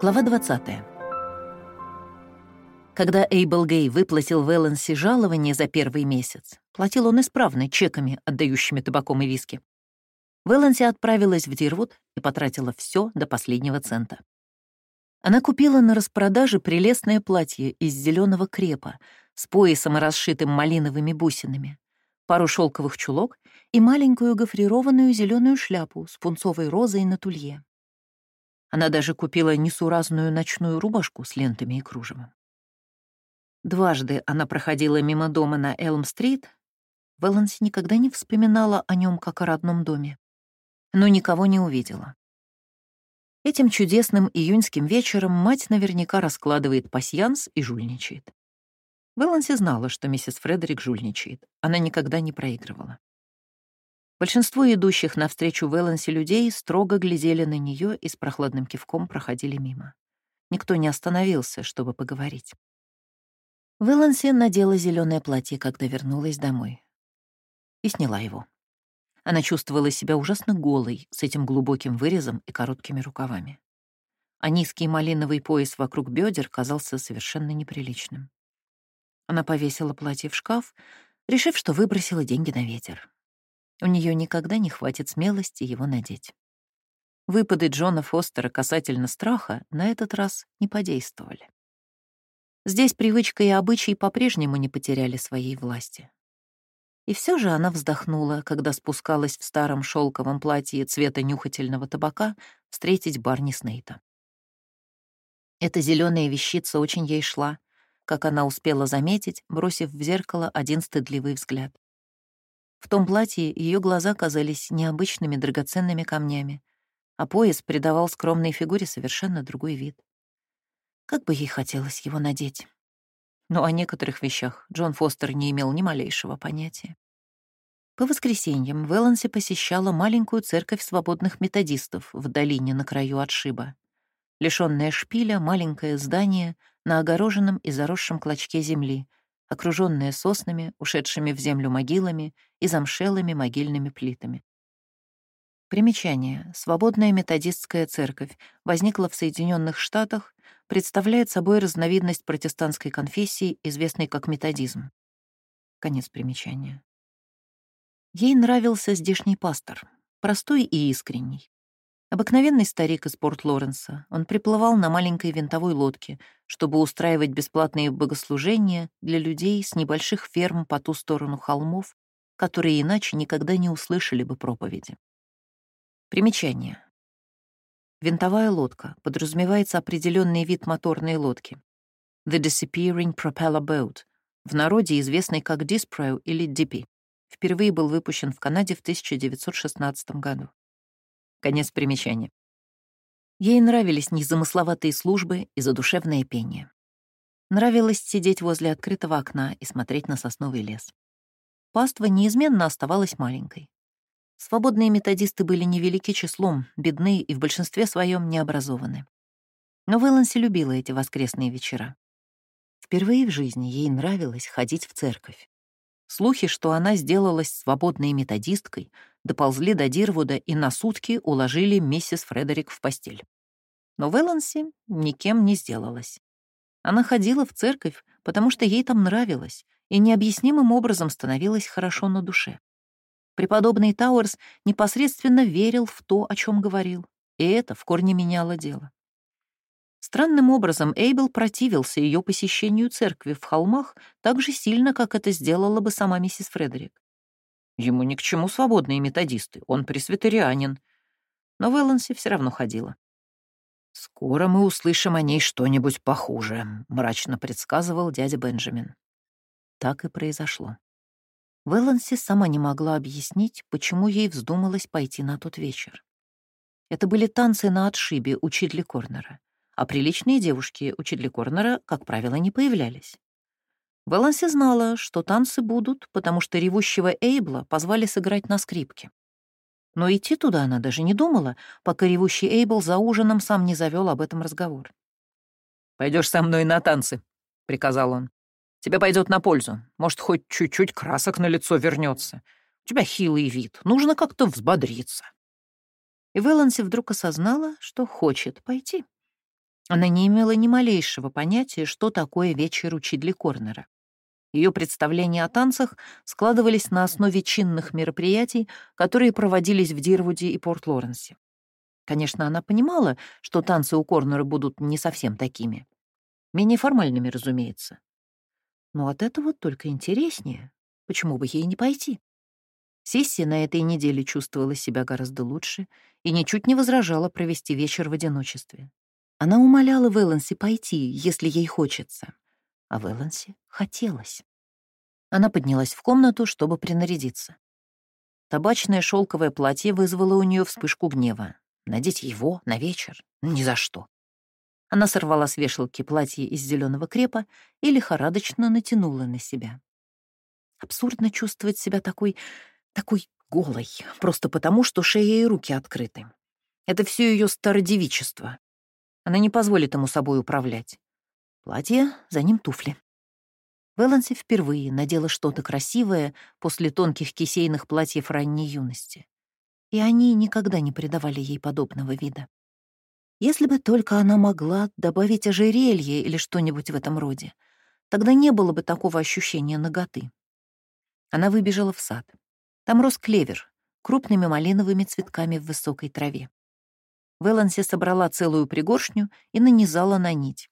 Глава 20. Когда Эйбл Гей выплатил Вэланси жалование за первый месяц, платил он исправно чеками, отдающими табаком и виски. Вэланси отправилась в Дирвуд и потратила все до последнего цента. Она купила на распродаже прелестное платье из зеленого крепа с поясом, расшитым малиновыми бусинами, пару шелковых чулок и маленькую гофрированную зеленую шляпу с пунцовой розой на тулье. Она даже купила несуразную ночную рубашку с лентами и кружевом. Дважды она проходила мимо дома на Элм-стрит. Вэланси никогда не вспоминала о нем как о родном доме, но никого не увидела. Этим чудесным июньским вечером мать наверняка раскладывает пасьянс и жульничает. Вэланси знала, что миссис Фредерик жульничает. Она никогда не проигрывала. Большинство идущих навстречу Вэланси людей строго глядели на нее и с прохладным кивком проходили мимо. Никто не остановился, чтобы поговорить. Вэланси надела зеленое платье, когда вернулась домой. И сняла его. Она чувствовала себя ужасно голой, с этим глубоким вырезом и короткими рукавами. А низкий малиновый пояс вокруг бедер казался совершенно неприличным. Она повесила платье в шкаф, решив, что выбросила деньги на ветер. У нее никогда не хватит смелости его надеть. Выпады Джона Фостера касательно страха на этот раз не подействовали. Здесь привычка и обычаи по-прежнему не потеряли своей власти. И все же она вздохнула, когда спускалась в старом шелковом платье цвета нюхательного табака встретить Барни Снейта. Эта зеленая вещица очень ей шла, как она успела заметить, бросив в зеркало один стыдливый взгляд. В том платье ее глаза казались необычными драгоценными камнями, а пояс придавал скромной фигуре совершенно другой вид. Как бы ей хотелось его надеть. Но о некоторых вещах Джон Фостер не имел ни малейшего понятия. По воскресеньям Вэланси посещала маленькую церковь свободных методистов в долине на краю отшиба. Лишённое шпиля, маленькое здание на огороженном и заросшем клочке земли, окруженная соснами, ушедшими в землю могилами и замшелыми могильными плитами. Примечание. Свободная методистская церковь возникла в Соединенных Штатах, представляет собой разновидность протестантской конфессии, известной как методизм. Конец примечания. Ей нравился здешний пастор, простой и искренний. Обыкновенный старик из Порт-Лоренса, он приплывал на маленькой винтовой лодке, чтобы устраивать бесплатные богослужения для людей с небольших ферм по ту сторону холмов, которые иначе никогда не услышали бы проповеди. Примечание. Винтовая лодка подразумевается определенный вид моторной лодки. The Disappearing Propeller Boat, в народе известный как Dispro или DP. Впервые был выпущен в Канаде в 1916 году. Конец примечания. Ей нравились незамысловатые службы и задушевное пение. Нравилось сидеть возле открытого окна и смотреть на сосновый лес. Паства неизменно оставалась маленькой. Свободные методисты были невелики числом, бедны и в большинстве своем необразованы. Но Вэланси любила эти воскресные вечера. Впервые в жизни ей нравилось ходить в церковь. Слухи, что она сделалась свободной методисткой, доползли до Дирвуда и на сутки уложили миссис Фредерик в постель. Но Вэланси никем не сделалась. Она ходила в церковь, потому что ей там нравилось, и необъяснимым образом становилось хорошо на душе. Преподобный Тауэрс непосредственно верил в то, о чем говорил, и это в корне меняло дело. Странным образом Эйбел противился ее посещению церкви в холмах так же сильно, как это сделала бы сама миссис Фредерик. Ему ни к чему свободные методисты, он пресвитерианин. Но Вэланси все равно ходила. «Скоро мы услышим о ней что-нибудь похуже», — мрачно предсказывал дядя Бенджамин. Так и произошло. Вэланси сама не могла объяснить, почему ей вздумалось пойти на тот вечер. Это были танцы на отшибе у Чидли Корнера а приличные девушки у Чидли Корнера, как правило, не появлялись. Вэланси знала, что танцы будут, потому что ревущего Эйбла позвали сыграть на скрипке. Но идти туда она даже не думала, пока ревущий Эйбл за ужином сам не завел об этом разговор. Пойдешь со мной на танцы», — приказал он. «Тебе пойдет на пользу. Может, хоть чуть-чуть красок на лицо вернется. У тебя хилый вид. Нужно как-то взбодриться». И Вэланси вдруг осознала, что хочет пойти. Она не имела ни малейшего понятия, что такое вечер у Чидли Корнера. Ее представления о танцах складывались на основе чинных мероприятий, которые проводились в Дирвуде и Порт-Лоренсе. Конечно, она понимала, что танцы у Корнера будут не совсем такими. Менее формальными, разумеется. Но от этого только интереснее. Почему бы ей не пойти? Сисси на этой неделе чувствовала себя гораздо лучше и ничуть не возражала провести вечер в одиночестве. Она умоляла Вэланси пойти, если ей хочется. А Вэланси хотелось. Она поднялась в комнату, чтобы принарядиться. Табачное шелковое платье вызвало у нее вспышку гнева. Надеть его на вечер? Ни за что. Она сорвала с вешалки платье из зеленого крепа и лихорадочно натянула на себя. Абсурдно чувствовать себя такой такой голой, просто потому, что шея и руки открыты. Это все ее стародевичество. Она не позволит ему собой управлять. Платье, за ним туфли. Вэланси впервые надела что-то красивое после тонких кисейных платьев ранней юности. И они никогда не придавали ей подобного вида. Если бы только она могла добавить ожерелье или что-нибудь в этом роде, тогда не было бы такого ощущения наготы. Она выбежала в сад. Там рос клевер, крупными малиновыми цветками в высокой траве. Веланси собрала целую пригоршню и нанизала на нить.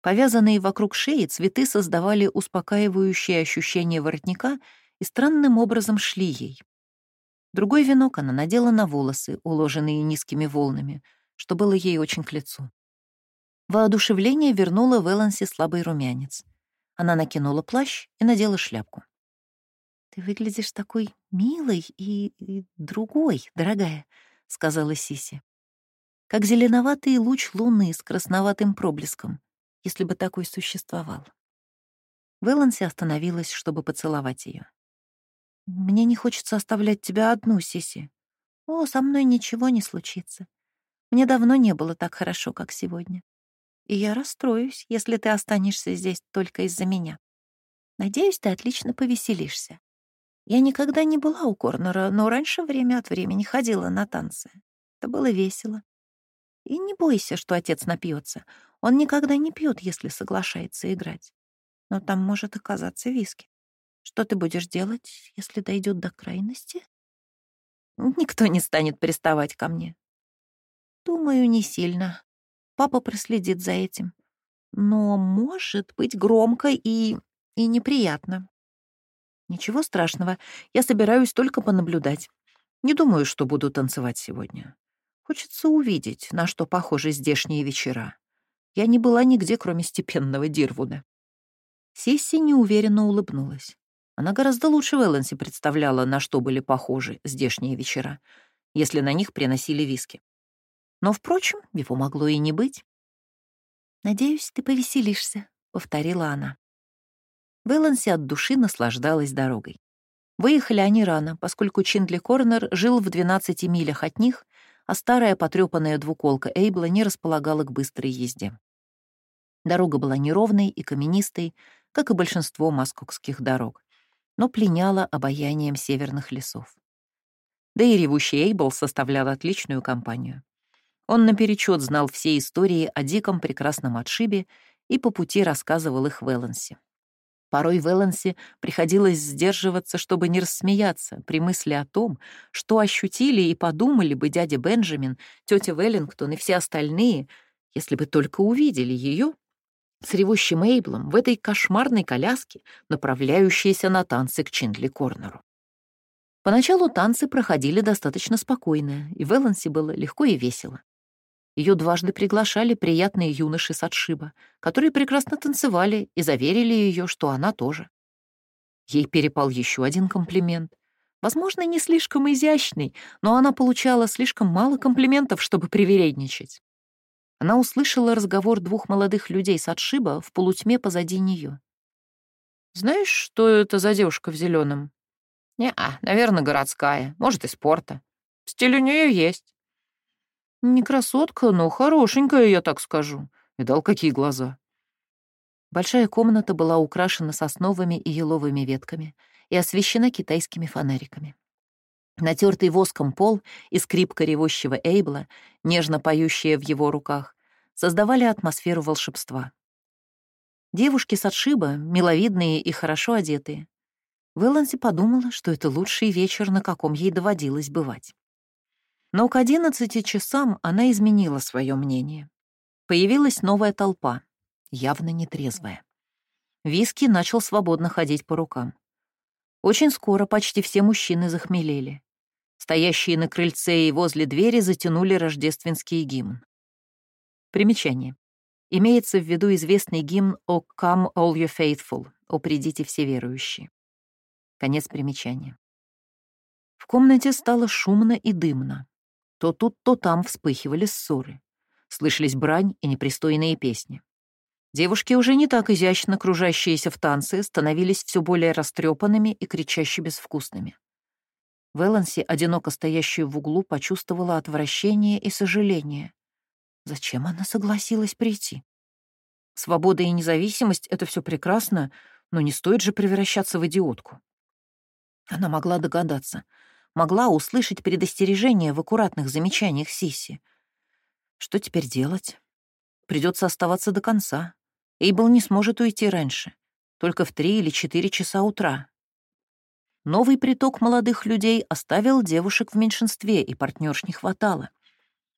Повязанные вокруг шеи цветы создавали успокаивающее ощущение воротника и странным образом шли ей. Другой венок она надела на волосы, уложенные низкими волнами, что было ей очень к лицу. Воодушевление вернуло Веланси слабый румянец. Она накинула плащ и надела шляпку. «Ты выглядишь такой милой и, и другой, дорогая», — сказала Сиси. «Как зеленоватый луч луны с красноватым проблеском, если бы такой существовал». Вэланси остановилась, чтобы поцеловать ее. «Мне не хочется оставлять тебя одну, Сиси. О, со мной ничего не случится. Мне давно не было так хорошо, как сегодня. И я расстроюсь, если ты останешься здесь только из-за меня. Надеюсь, ты отлично повеселишься. Я никогда не была у Корнера, но раньше время от времени ходила на танцы. Это было весело. И не бойся, что отец напьется. Он никогда не пьет, если соглашается играть. Но там может оказаться виски. Что ты будешь делать, если дойдет до крайности? Никто не станет приставать ко мне. Думаю, не сильно. Папа проследит за этим. Но может быть громко и... и неприятно. Ничего страшного, я собираюсь только понаблюдать. Не думаю, что буду танцевать сегодня. Хочется увидеть, на что похожи здешние вечера. Я не была нигде, кроме степенного Дирвуда. Сисси неуверенно улыбнулась. Она гораздо лучше Вэланси представляла, на что были похожи здешние вечера, если на них приносили виски. Но, впрочем, его могло и не быть. «Надеюсь, ты повеселишься», — повторила она. Вэланси от души наслаждалась дорогой. Выехали они рано, поскольку Чиндли Корнер жил в 12 милях от них, а старая потрёпанная двуколка Эйбла не располагала к быстрой езде. Дорога была неровной и каменистой, как и большинство маскокских дорог, но пленяла обаянием северных лесов. Да и ревущий Эйбл составлял отличную компанию. Он наперечет знал все истории о диком прекрасном отшибе и по пути рассказывал их Вэлансе. Порой Вэланси приходилось сдерживаться, чтобы не рассмеяться при мысли о том, что ощутили и подумали бы дядя Бенджамин, тетя Веллингтон и все остальные, если бы только увидели ее с ревущим Эйблом в этой кошмарной коляске, направляющейся на танцы к Чиндли Корнеру. Поначалу танцы проходили достаточно спокойно, и Вэланси было легко и весело. Ее дважды приглашали приятные юноши с отшиба, которые прекрасно танцевали и заверили ее, что она тоже. Ей перепал еще один комплимент. Возможно, не слишком изящный, но она получала слишком мало комплиментов, чтобы привередничать. Она услышала разговор двух молодых людей с отшиба в полутьме позади нее. «Знаешь, что это за девушка в зеленом? «Не-а, наверное, городская, может, и спорта. Стиль у нее есть». Не красотка, но хорошенькая, я так скажу. Видал, какие глаза. Большая комната была украшена сосновыми и еловыми ветками и освещена китайскими фонариками. Натертый воском пол и скрипка ревущего Эйбла, нежно поющая в его руках, создавали атмосферу волшебства. Девушки с отшиба, миловидные и хорошо одетые. Вэланси подумала, что это лучший вечер, на каком ей доводилось бывать. Но к одиннадцати часам она изменила свое мнение. Появилась новая толпа, явно нетрезвая. Виски начал свободно ходить по рукам. Очень скоро почти все мужчины захмелели. Стоящие на крыльце и возле двери затянули рождественский гимн. Примечание. Имеется в виду известный гимн «O come all you faithful» «О придите все верующие». Конец примечания. В комнате стало шумно и дымно. То тут, то там вспыхивали ссоры. Слышались брань и непристойные песни. Девушки, уже не так изящно кружащиеся в танце, становились все более растрепанными и кричаще безвкусными. Вэланси, одиноко стоящая в углу, почувствовала отвращение и сожаление. Зачем она согласилась прийти? Свобода и независимость — это все прекрасно, но не стоит же превращаться в идиотку. Она могла догадаться, могла услышать предостережение в аккуратных замечаниях Сиси. Что теперь делать? Придется оставаться до конца. Эйбл не сможет уйти раньше, только в три или четыре часа утра. Новый приток молодых людей оставил девушек в меньшинстве, и партнерш не хватало.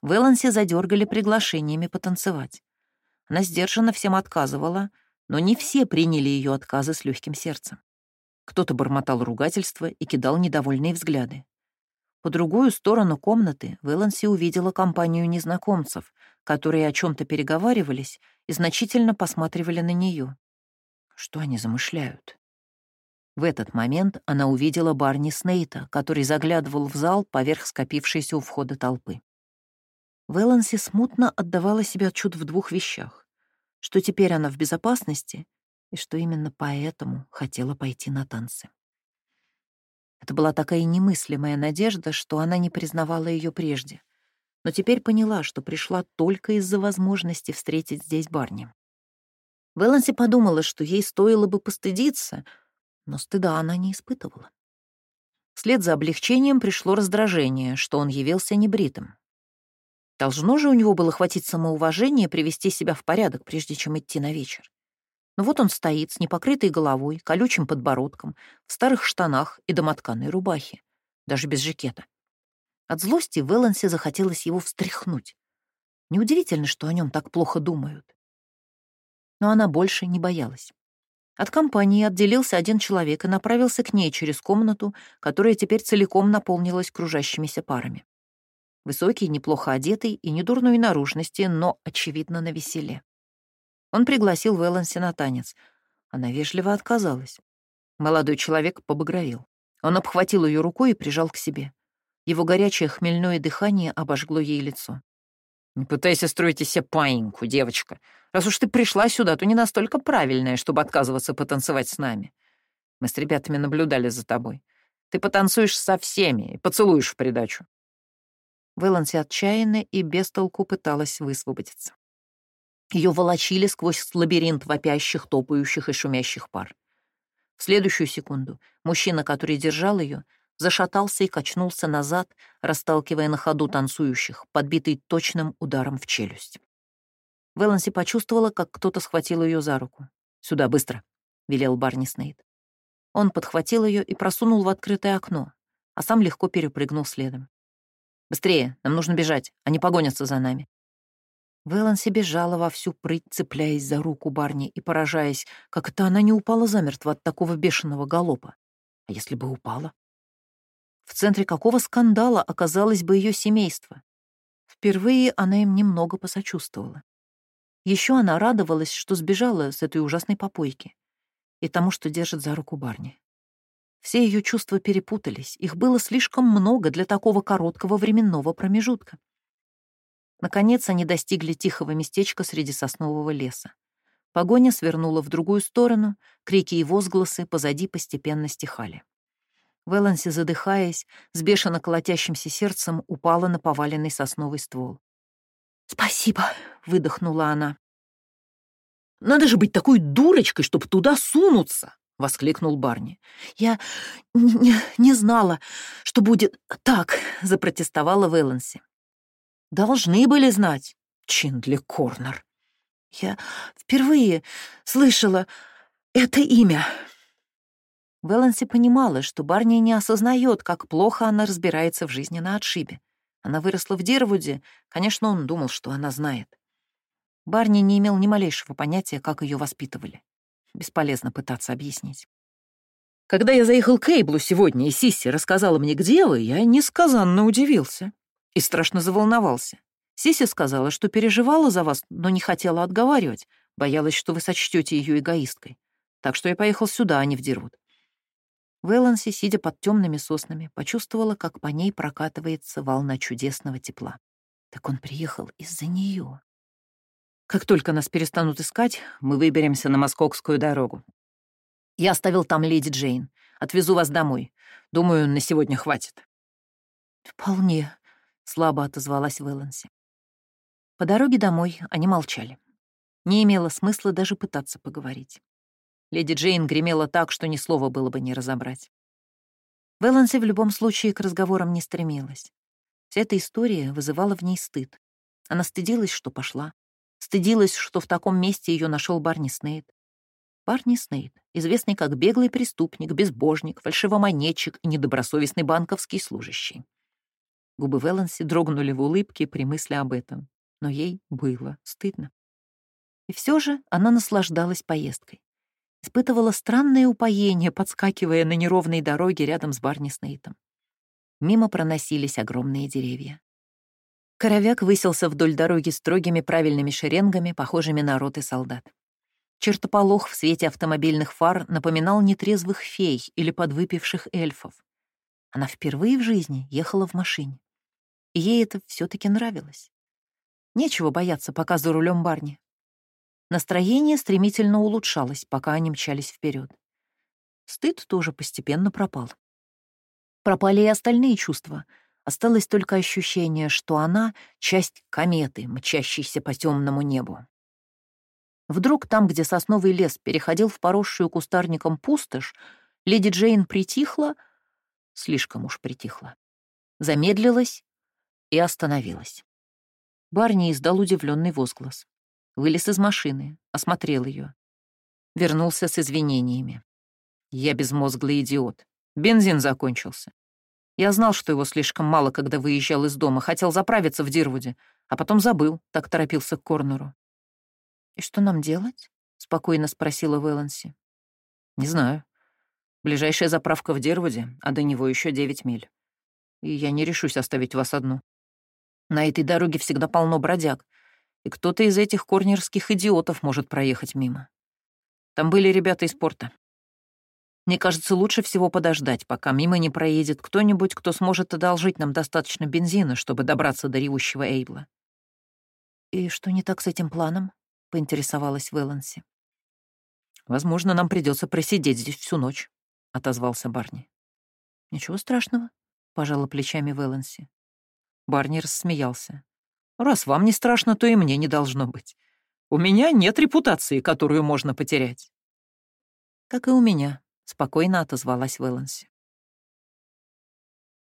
В Элансе задергали приглашениями потанцевать. Она сдержанно всем отказывала, но не все приняли ее отказы с легким сердцем. Кто-то бормотал ругательства и кидал недовольные взгляды. По другую сторону комнаты Вэланси увидела компанию незнакомцев, которые о чем то переговаривались и значительно посматривали на нее. Что они замышляют? В этот момент она увидела Барни Снейта, который заглядывал в зал поверх скопившейся у входа толпы. Вэланси смутно отдавала себе отчет в двух вещах, что теперь она в безопасности и что именно поэтому хотела пойти на танцы. Это была такая немыслимая надежда, что она не признавала ее прежде, но теперь поняла, что пришла только из-за возможности встретить здесь Барни. Вэланси подумала, что ей стоило бы постыдиться, но стыда она не испытывала. Вслед за облегчением пришло раздражение, что он явился небритым. Должно же у него было хватить самоуважения привести себя в порядок, прежде чем идти на вечер. Вот он стоит с непокрытой головой, колючим подбородком, в старых штанах и домотканой рубахе, даже без жакета. От злости Вэлансе захотелось его встряхнуть. Неудивительно, что о нем так плохо думают. Но она больше не боялась. От компании отделился один человек и направился к ней через комнату, которая теперь целиком наполнилась кружащимися парами. Высокий, неплохо одетый и недурной наружности, но, очевидно, на веселе. Он пригласил Вэланси на танец. Она вежливо отказалась. Молодой человек побагровел. Он обхватил ее рукой и прижал к себе. Его горячее хмельное дыхание обожгло ей лицо. «Не пытайся строить из себя паиньку, девочка. Раз уж ты пришла сюда, то не настолько правильная, чтобы отказываться потанцевать с нами. Мы с ребятами наблюдали за тобой. Ты потанцуешь со всеми и поцелуешь в придачу. Вэланси отчаянно и без толку пыталась высвободиться. Ее волочили сквозь лабиринт вопящих, топающих и шумящих пар. В следующую секунду мужчина, который держал ее, зашатался и качнулся назад, расталкивая на ходу танцующих, подбитый точным ударом в челюсть. Вэланси почувствовала, как кто-то схватил ее за руку. «Сюда, быстро!» — велел Барни Снейд. Он подхватил ее и просунул в открытое окно, а сам легко перепрыгнул следом. Быстрее, нам нужно бежать, они погонятся за нами». Вэланси бежала во всю прыть, цепляясь за руку Барни и поражаясь, как это она не упала замертво от такого бешеного галопа. А если бы упала? В центре какого скандала оказалось бы ее семейство? Впервые она им немного посочувствовала. Еще она радовалась, что сбежала с этой ужасной попойки и тому, что держит за руку Барни. Все ее чувства перепутались, их было слишком много для такого короткого временного промежутка. Наконец они достигли тихого местечка среди соснового леса. Погоня свернула в другую сторону, крики и возгласы позади постепенно стихали. Вэланси, задыхаясь, с бешено колотящимся сердцем упала на поваленный сосновый ствол. «Спасибо», — выдохнула она. «Надо же быть такой дурочкой, чтобы туда сунуться!» воскликнул Барни. «Я не, не знала, что будет так», — запротестовала Вэланси. «Должны были знать. Чиндли Корнер. Я впервые слышала это имя. Вэланси понимала, что Барни не осознает, как плохо она разбирается в жизни на отшибе. Она выросла в Дервуде, конечно, он думал, что она знает. Барни не имел ни малейшего понятия, как ее воспитывали. Бесполезно пытаться объяснить. Когда я заехал к Эйблу сегодня, и Сисси рассказала мне, где вы, я несказанно удивился и страшно заволновался. Сисси сказала, что переживала за вас, но не хотела отговаривать, боялась, что вы сочтете ее эгоисткой. Так что я поехал сюда, а не в Дирвуд. Вэланси, сидя под темными соснами, почувствовала, как по ней прокатывается волна чудесного тепла. Так он приехал из-за нее. Как только нас перестанут искать, мы выберемся на московскую дорогу. Я оставил там леди Джейн. Отвезу вас домой. Думаю, на сегодня хватит. «Вполне», — слабо отозвалась Вэланси. По дороге домой они молчали. Не имело смысла даже пытаться поговорить. Леди Джейн гремела так, что ни слова было бы не разобрать. Вэланси в любом случае к разговорам не стремилась. Вся эта история вызывала в ней стыд. Она стыдилась, что пошла. Стыдилась, что в таком месте ее нашел Барни Снейд. Барни Снейд, известный как беглый преступник, безбожник, фальшивомонетчик и недобросовестный банковский служащий. Губы Вэланси дрогнули в улыбке при мысли об этом, но ей было стыдно. И все же она наслаждалась поездкой испытывала странное упоение, подскакивая на неровной дороге рядом с Барни Снейтом. Мимо проносились огромные деревья. Коровяк высился вдоль дороги строгими правильными шеренгами, похожими на роты солдат. Чертополох в свете автомобильных фар напоминал нетрезвых фей или подвыпивших эльфов. Она впервые в жизни ехала в машине. Ей это все таки нравилось. Нечего бояться, пока за рулем Барни. Настроение стремительно улучшалось, пока они мчались вперед. Стыд тоже постепенно пропал. Пропали и остальные чувства. Осталось только ощущение, что она — часть кометы, мчащейся по темному небу. Вдруг там, где сосновый лес переходил в поросшую кустарником пустошь, леди Джейн притихла, слишком уж притихла, замедлилась и остановилась. Барни издал удивленный возглас. Вылез из машины, осмотрел ее. Вернулся с извинениями. Я безмозглый идиот. Бензин закончился. Я знал, что его слишком мало, когда выезжал из дома, хотел заправиться в Дирвуде, а потом забыл, так торопился к Корнеру. «И что нам делать?» — спокойно спросила Вэланси. «Не знаю. Ближайшая заправка в Дирвуде, а до него еще девять миль. И я не решусь оставить вас одну. На этой дороге всегда полно бродяг, и кто-то из этих корнерских идиотов может проехать мимо. Там были ребята из порта. Мне кажется, лучше всего подождать, пока мимо не проедет кто-нибудь, кто сможет одолжить нам достаточно бензина, чтобы добраться до ревущего Эйбла. «И что не так с этим планом?» — поинтересовалась Вэланси. «Возможно, нам придется просидеть здесь всю ночь», — отозвался Барни. «Ничего страшного», — пожала плечами Вэланси. Барни рассмеялся. Раз вам не страшно, то и мне не должно быть. У меня нет репутации, которую можно потерять». «Как и у меня», — спокойно отозвалась Вэланси.